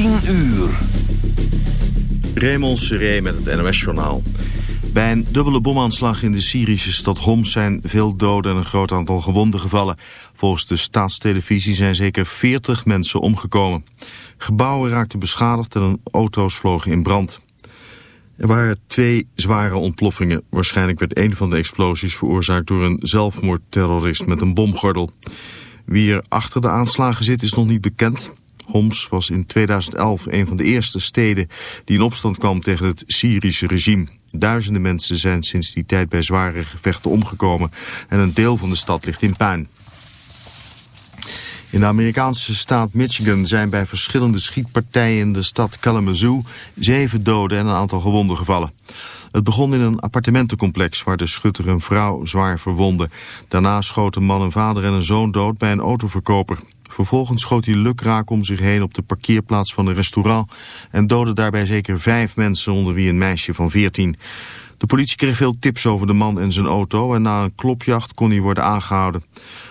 10 uur. Raymond Seré met het NOS-journaal. Bij een dubbele bomaanslag in de Syrische stad Homs zijn veel doden en een groot aantal gewonden gevallen. Volgens de staatstelevisie zijn zeker 40 mensen omgekomen. Gebouwen raakten beschadigd en auto's vlogen in brand. Er waren twee zware ontploffingen. Waarschijnlijk werd een van de explosies veroorzaakt door een zelfmoordterrorist met een bomgordel. Wie er achter de aanslagen zit is nog niet bekend. Homs was in 2011 een van de eerste steden die in opstand kwam tegen het Syrische regime. Duizenden mensen zijn sinds die tijd bij zware gevechten omgekomen en een deel van de stad ligt in puin. In de Amerikaanse staat Michigan zijn bij verschillende schietpartijen in de stad Kalamazoo zeven doden en een aantal gewonden gevallen. Het begon in een appartementencomplex waar de schutter een vrouw zwaar verwonde. Daarna schoten man en vader en een zoon dood bij een autoverkoper. Vervolgens schoot hij lukraak om zich heen op de parkeerplaats van een restaurant... en doodde daarbij zeker vijf mensen onder wie een meisje van veertien. De politie kreeg veel tips over de man en zijn auto... en na een klopjacht kon hij worden aangehouden.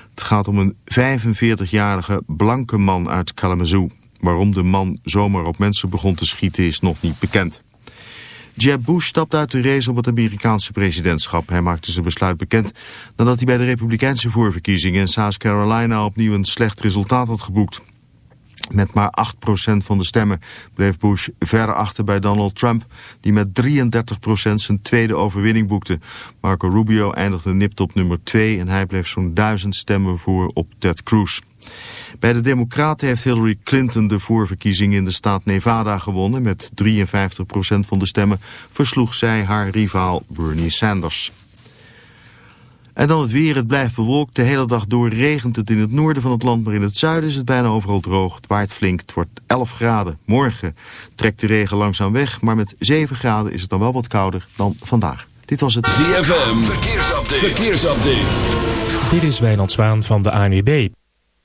Het gaat om een 45-jarige blanke man uit Kalamazoo. Waarom de man zomaar op mensen begon te schieten is nog niet bekend. Jeb Bush stapt uit de race op het Amerikaanse presidentschap. Hij maakte zijn besluit bekend nadat hij bij de republikeinse voorverkiezingen in South Carolina opnieuw een slecht resultaat had geboekt. Met maar 8% van de stemmen bleef Bush ver achter bij Donald Trump, die met 33% zijn tweede overwinning boekte. Marco Rubio eindigde nipt op nummer 2 en hij bleef zo'n duizend stemmen voor op Ted Cruz. Bij de Democraten heeft Hillary Clinton de voorverkiezing in de staat Nevada gewonnen. Met 53% van de stemmen versloeg zij haar rivaal Bernie Sanders. En dan het weer. Het blijft bewolkt. De hele dag door regent het in het noorden van het land, maar in het zuiden is het bijna overal droog. Het waait flink. Het wordt 11 graden. Morgen trekt de regen langzaam weg, maar met 7 graden is het dan wel wat kouder dan vandaag. Dit was het ZFM. Verkeersupdate. Verkeersupdate. Dit is Wijnand Zwaan van de ANWB.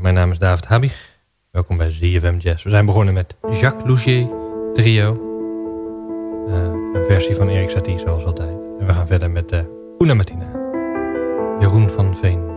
Mijn naam is David Habig. Welkom bij ZFM Jazz. We zijn begonnen met Jacques Lougier Trio. Uh, een versie van Erik Satie zoals altijd. En we gaan verder met uh. Jeroen van Veen.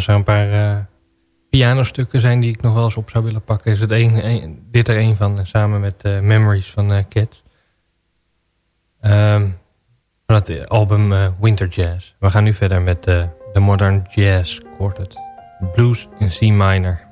Als er een paar uh, pianostukken zijn die ik nog wel eens op zou willen pakken... is het een, dit er een van, samen met uh, Memories van Cats. Um, van het album Winter Jazz. We gaan nu verder met de Modern Jazz Quartet. Blues in C minor.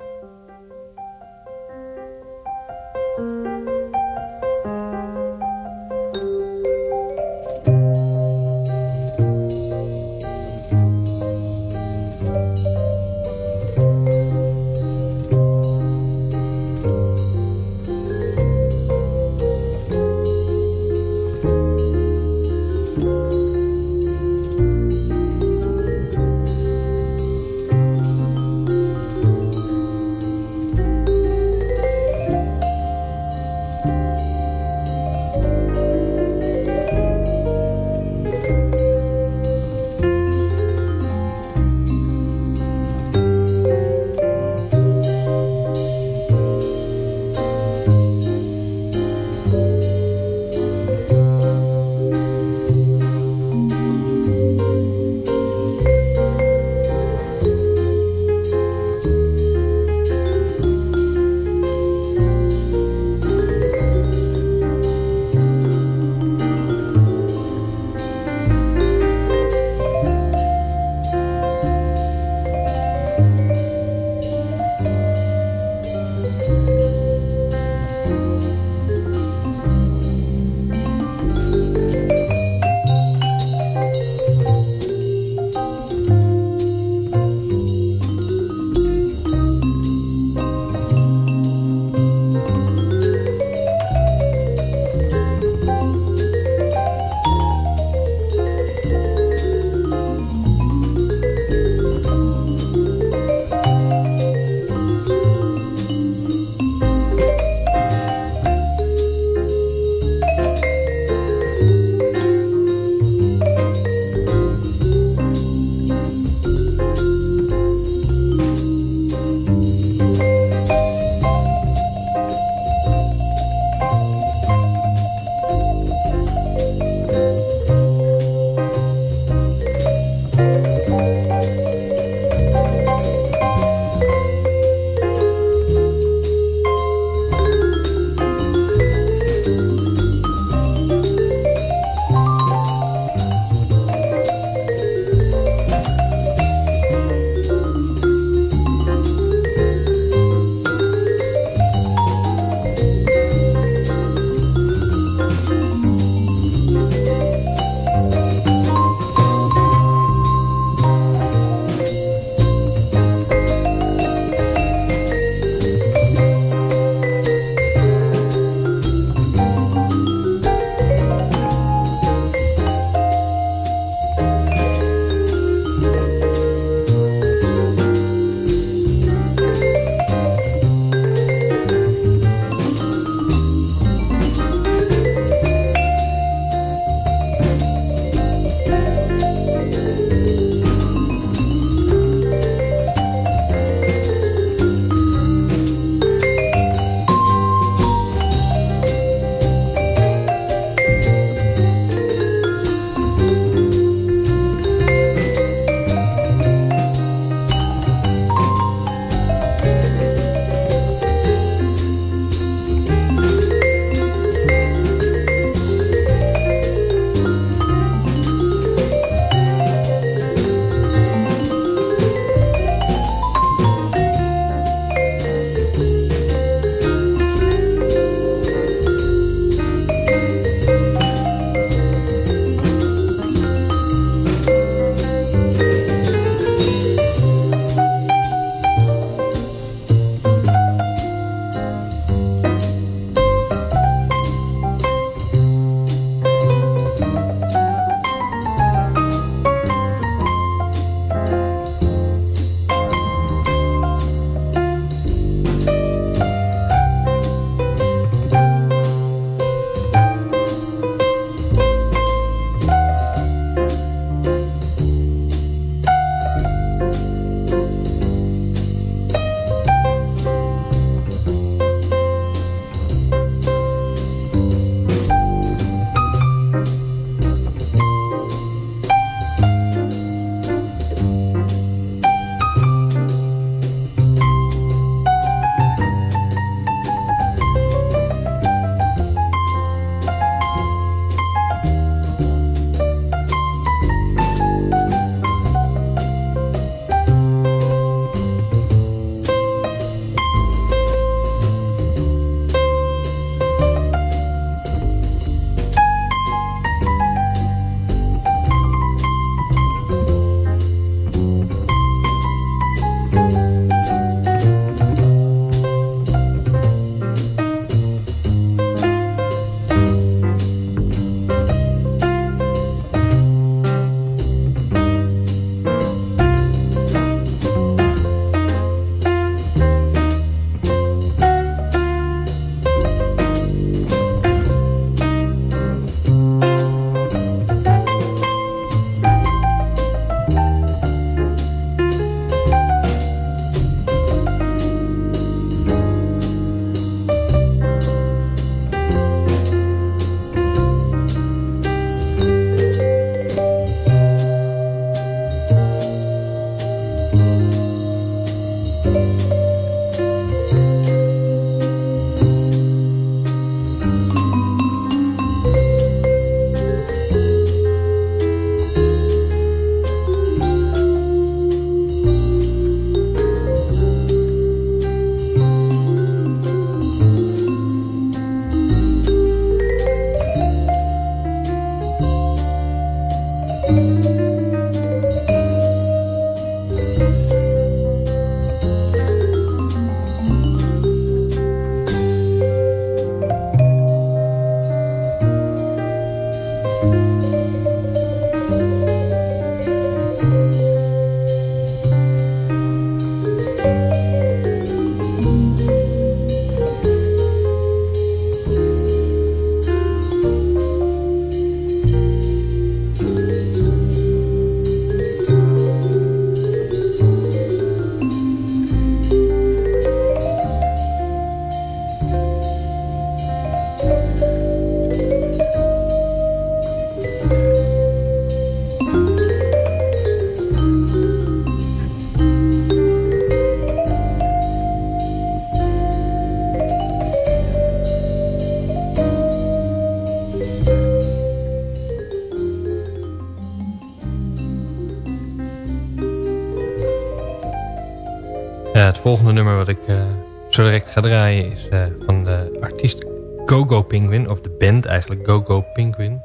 Volgende nummer wat ik uh, zo direct ga draaien is uh, van de artiest Go-Go Penguin. Of de band eigenlijk, Go-Go Penguin.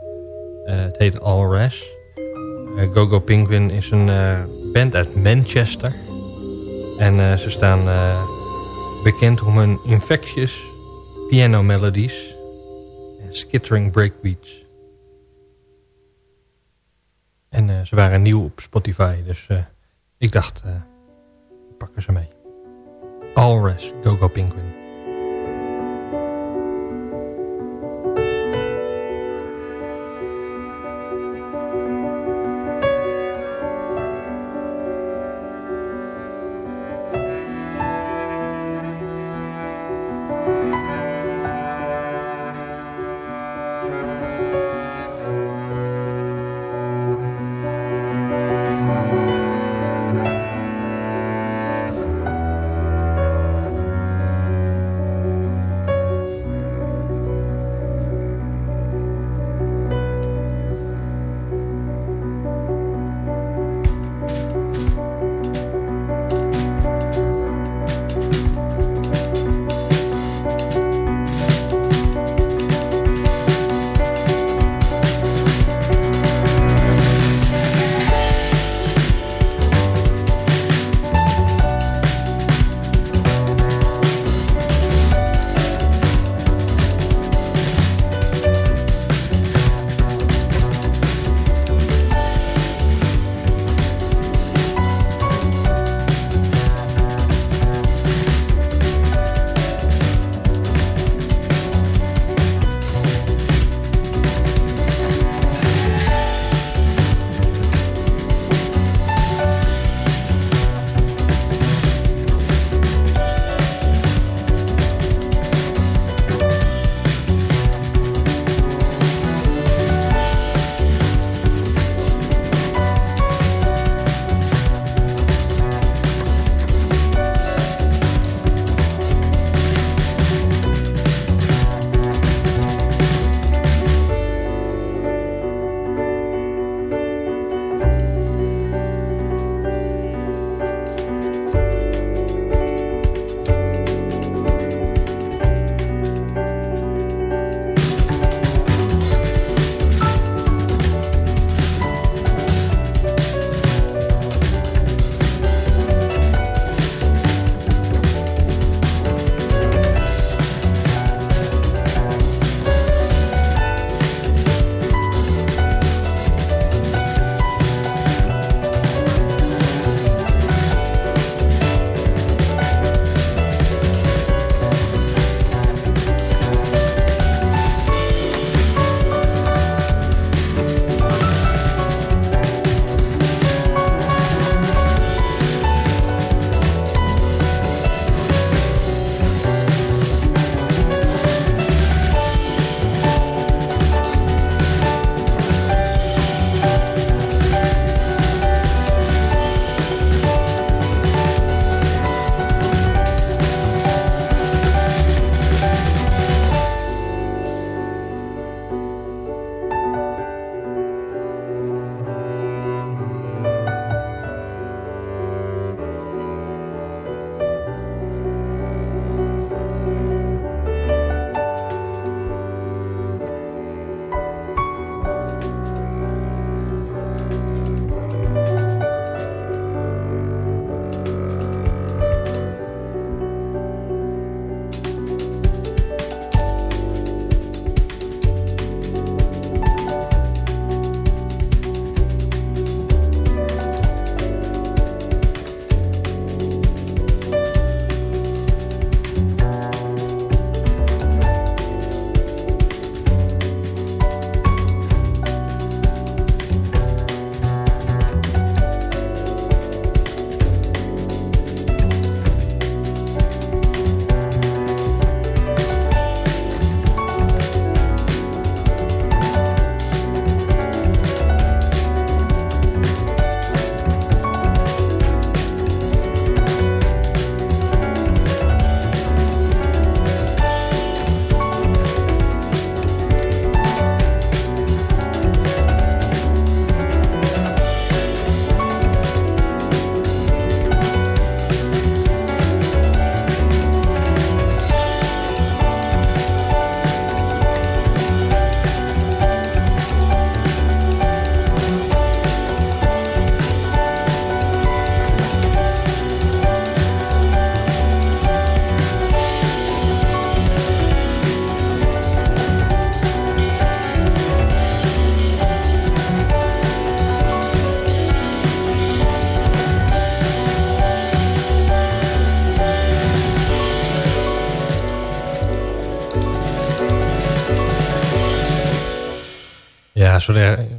Uh, het heet All Rash. Go-Go Penguin is een band uit Manchester. En ze staan bekend om hun infectious piano melodies en skittering breakbeats. En ze waren nieuw op Spotify, dus ik dacht, pakken ze mee. Alres, Go Go Penguin.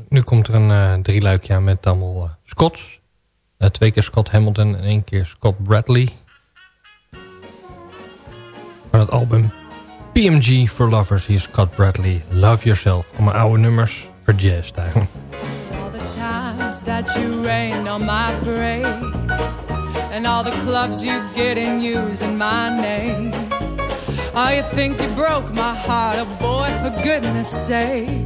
Nu komt er een uh, drieluikje aan met allemaal uh, Scots. Uh, twee keer Scott Hamilton en één keer Scott Bradley. Van het album PMG for Lovers. Hier Scott Bradley, Love Yourself. Om mijn oude nummers verjazzed eigenlijk. All the times that you rained on my parade And all the clubs you get in using my name Oh, you think you broke my heart, oh boy, for goodness sake.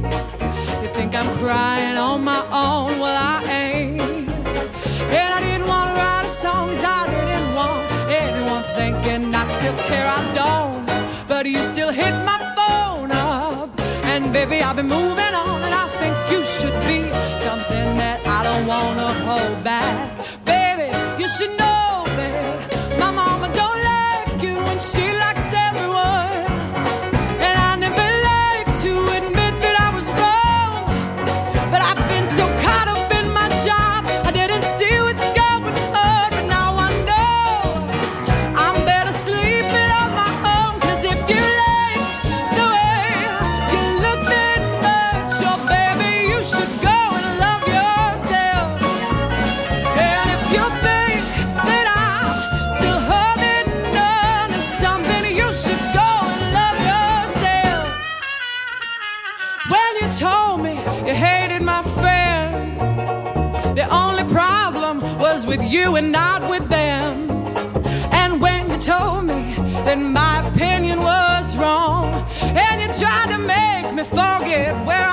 Think I'm crying on my own, well, I ain't. And I didn't want to write a song, I didn't want anyone thinking I still care, I don't. But you still hit my phone up. And baby, I've been moving on, and I think you should be something that I don't want to hold back. You and not with them. And when you told me that my opinion was wrong, and you tried to make me forget where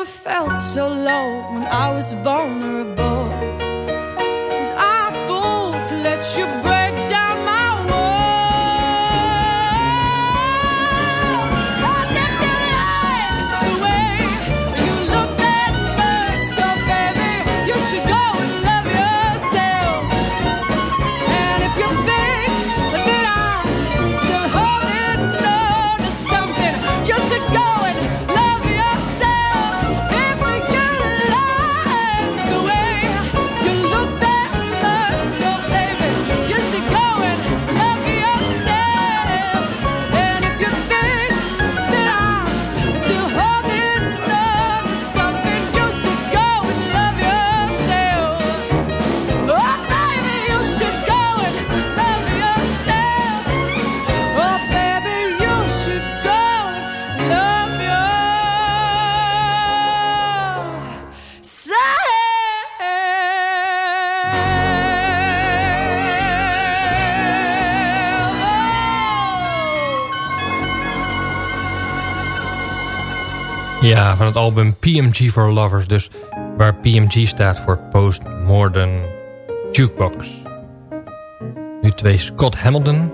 never felt so low when I was vulnerable. Was I fool to let you break van het album PMG for Lovers dus. Waar PMG staat voor Postmodern Jukebox. Nu twee Scott Hamilton.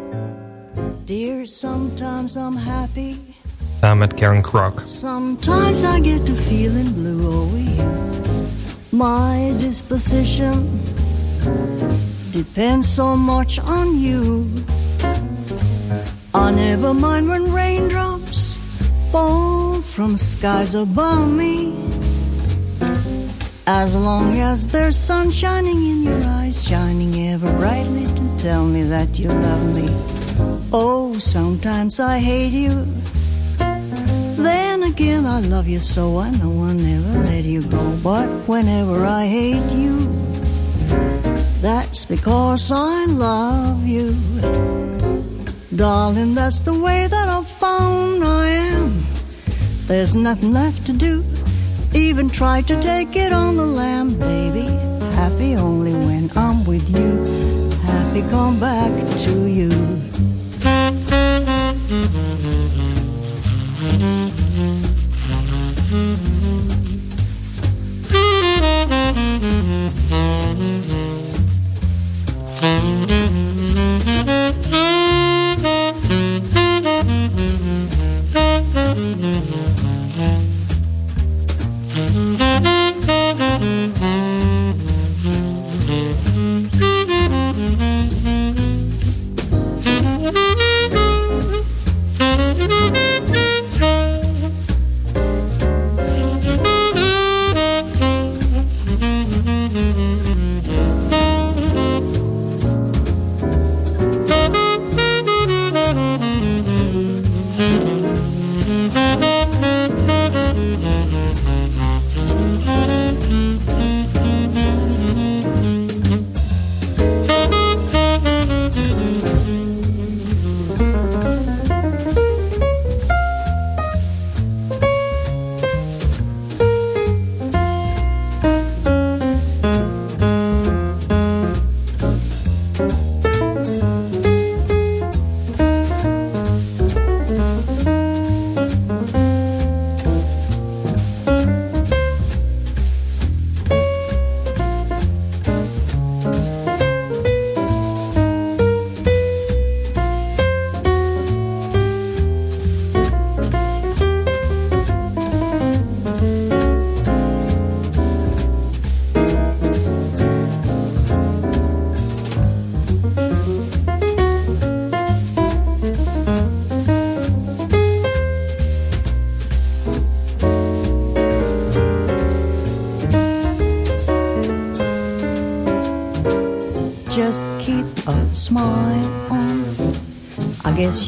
Dear, sometimes I'm happy. Samen met Karen Croc. Sometimes I get to feeling blue. Oh. My disposition depends so much on you. I never mind when raindrops fall from skies above me. As long as there's sun shining in your eyes, shining ever brightly to tell me that you love me. Oh, sometimes I hate you. Then again, I love you so I know I'll never let you go. But whenever I hate you, that's because I love you. Darling, that's the way that I've found I am. There's nothing left to do even try to take it on the lamb, baby. Happy only when I'm with you. Happy come back to you.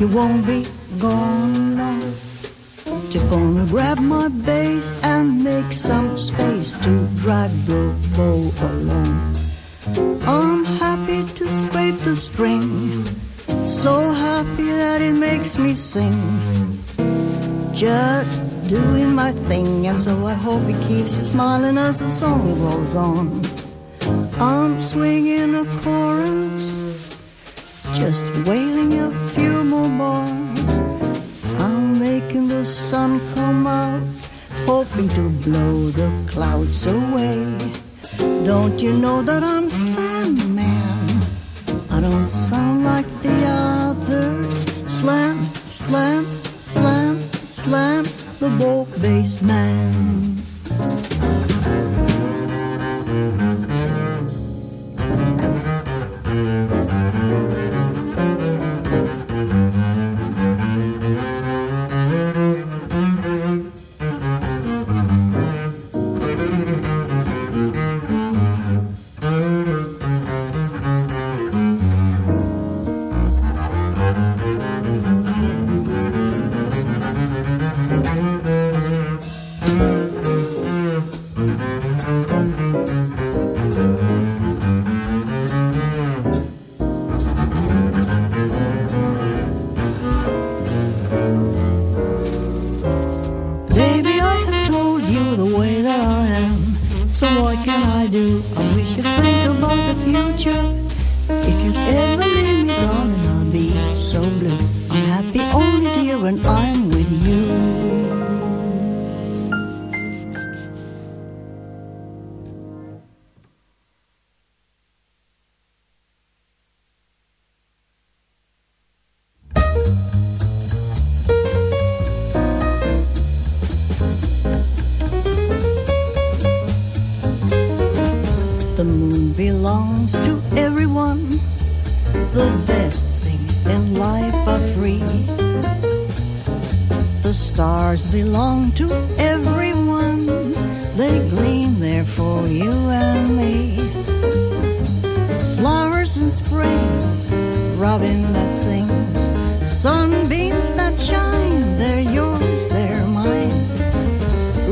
You won't be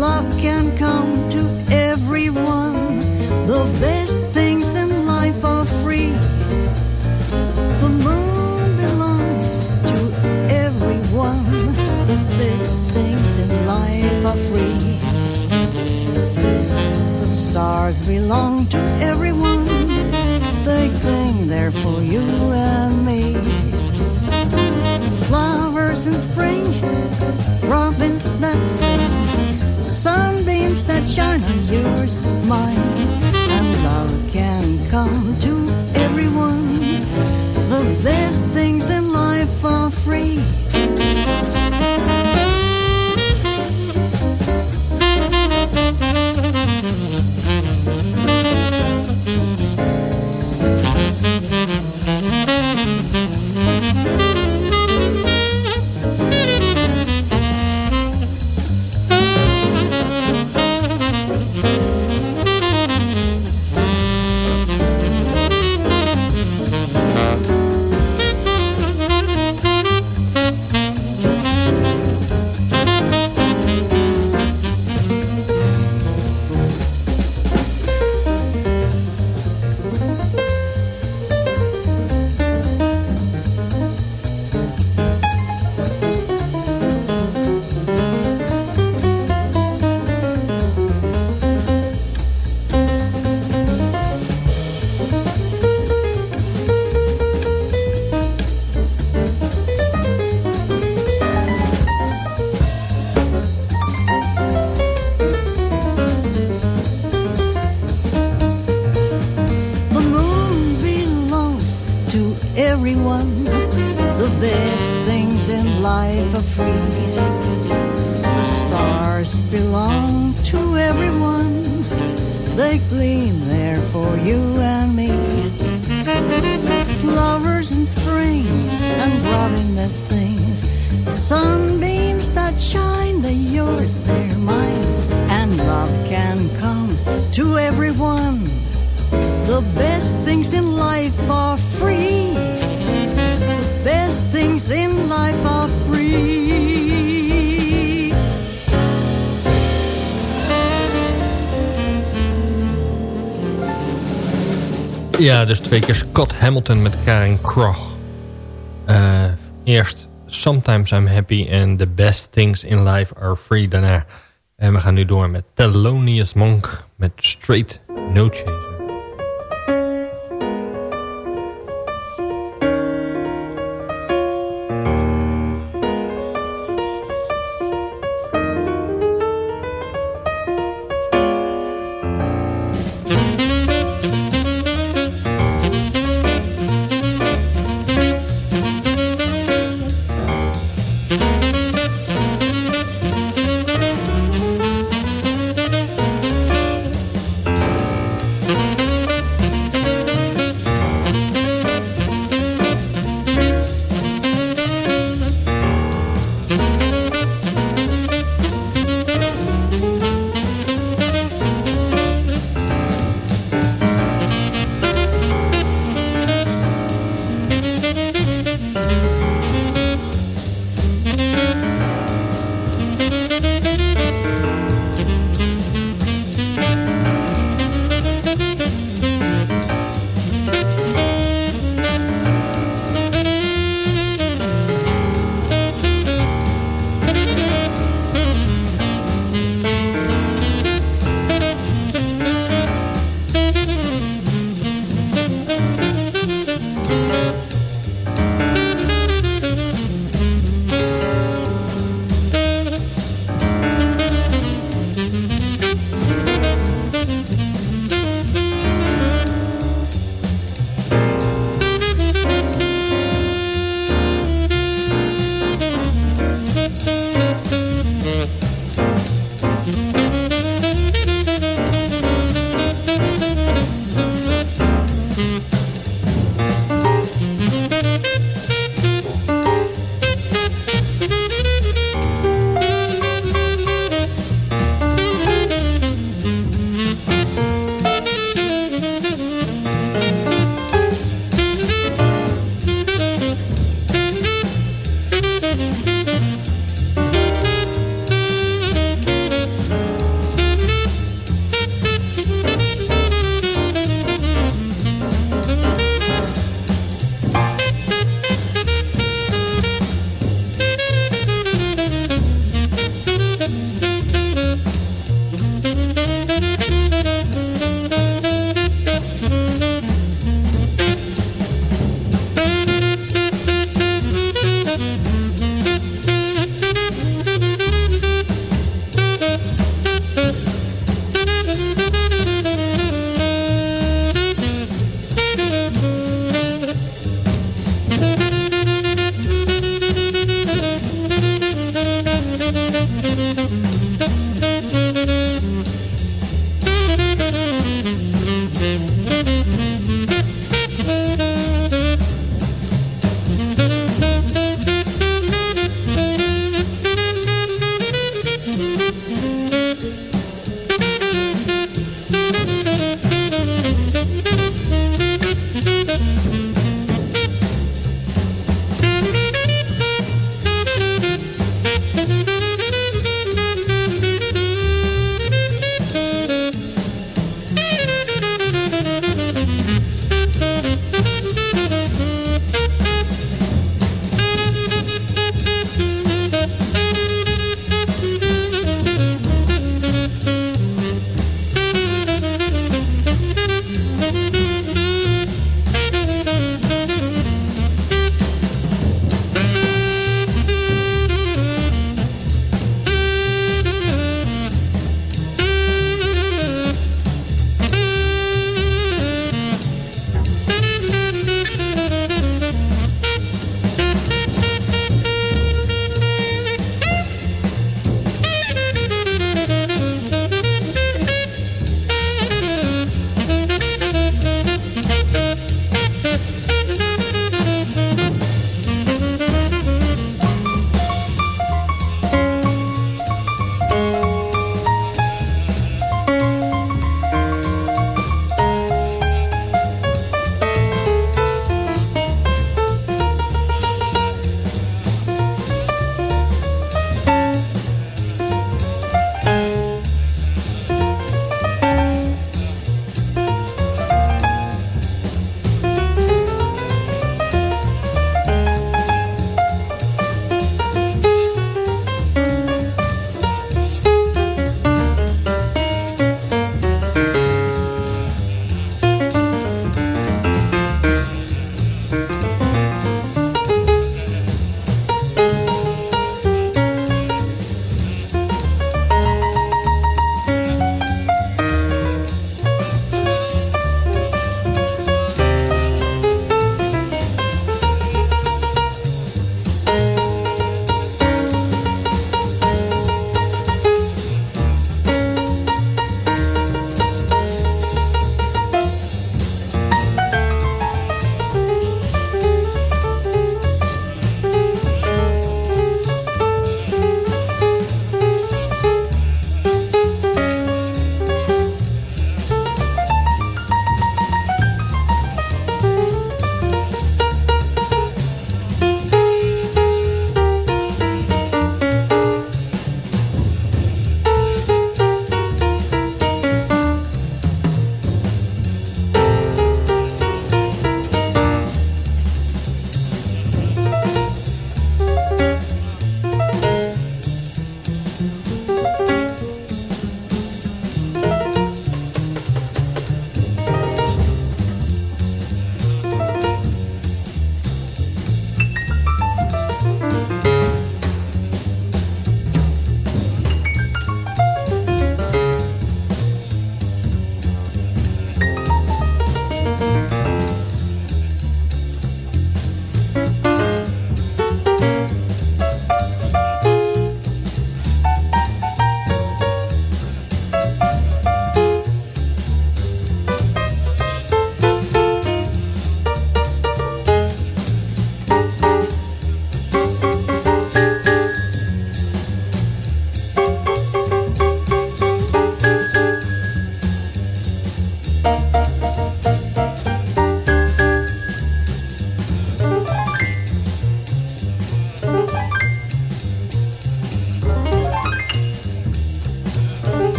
Love can come to everyone, the best things in life are free. The moon belongs to everyone, the best things in life are free. The stars belong to everyone, they cling there for you and me. Flowers in spring, robins sing, sunbeams that shine are yours, mine, and love can come to everyone. The best things everyone. The best things in life are free. The stars belong to everyone. They gleam there for you and me. Flowers in spring and robin that sings. Sunbeams that shine, they're yours, they're mine. And love can come to everyone. The best things in life are free. The best things in life are free. Ja, dus twee keer Scott Hamilton met Karen Kroch. Eh, eerst Sometimes I'm Happy and The Best Things in Life Are Free daarna. En we gaan nu door met Thelonious Monk met Straight No Chaser.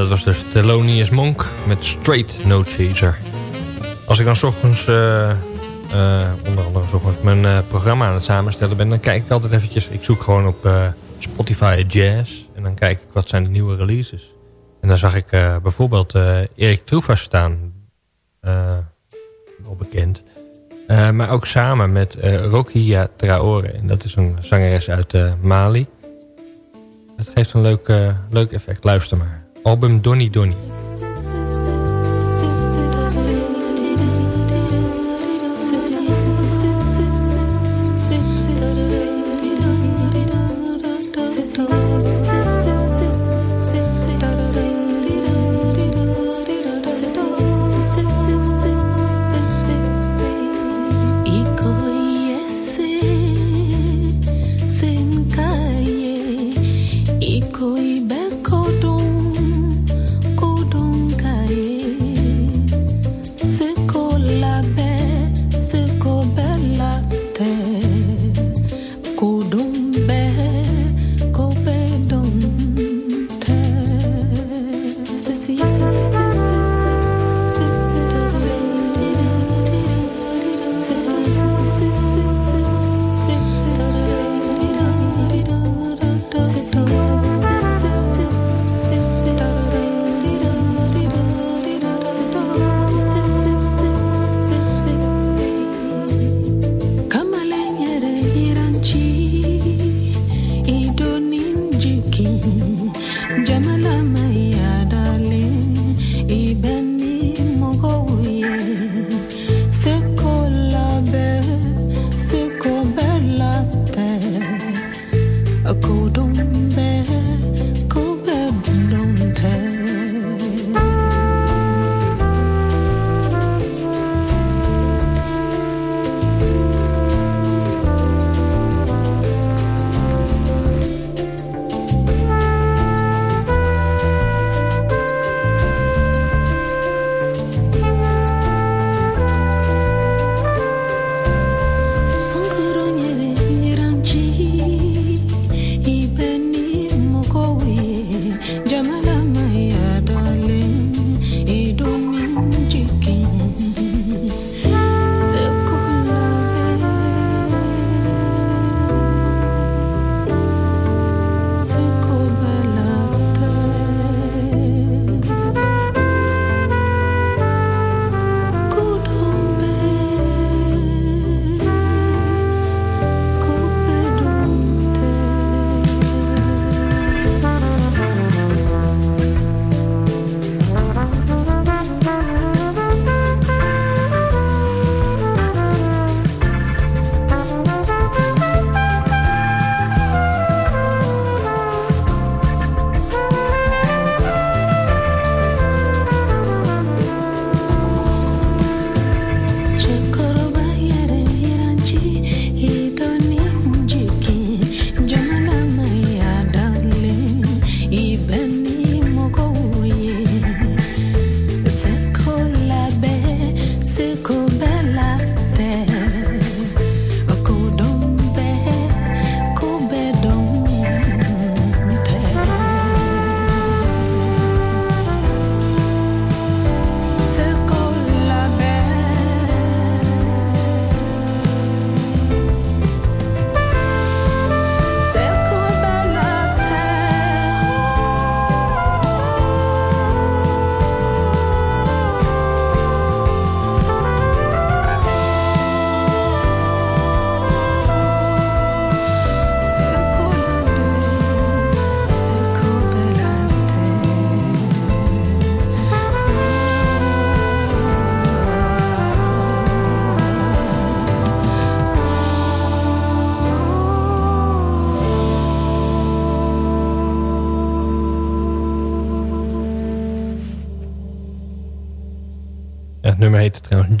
Dat was dus Thelonious Monk met Straight No Chaser. Als ik dan s ochtends, uh, uh, onder andere ochtends, mijn uh, programma aan het samenstellen ben... dan kijk ik altijd eventjes, ik zoek gewoon op Spotify Jazz... en dan kijk ik wat zijn de nieuwe releases. En dan zag ik bijvoorbeeld Erik Troefas staan, wel bekend... maar ook samen met Rokia Traore. En dat is een zangeres uit Mali. Het geeft een leuk, leuk effect. Luister maar. Album Donny Donny.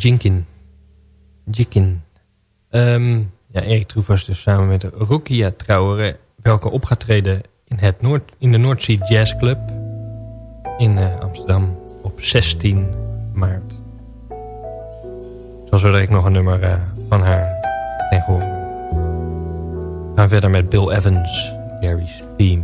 Jinkin. Jikin. Um, ja, Erik Troef was dus samen met Rukia Trouwere... welke op gaat treden in, het Noord, in de Noordzee Jazz Club... in uh, Amsterdam op 16 maart. Zo ik nog een nummer uh, van haar ten gehoor. We gaan verder met Bill Evans, Gary's Theme.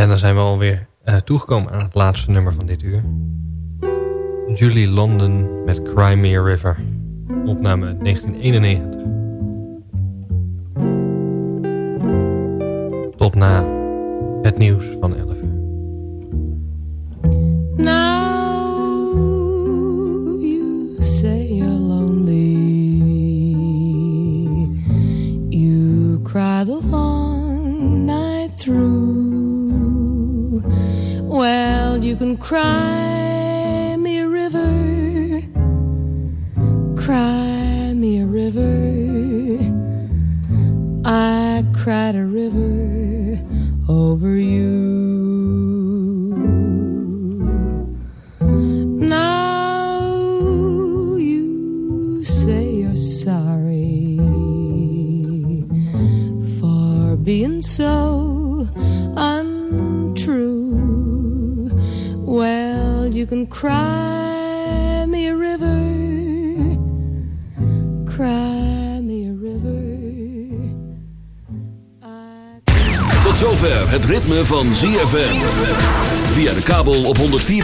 Ja, dan zijn we alweer uh, toegekomen aan het laatste nummer van dit uur. Julie London met Crimea River. Opname 1991. Tot na het nieuws van 11 uur.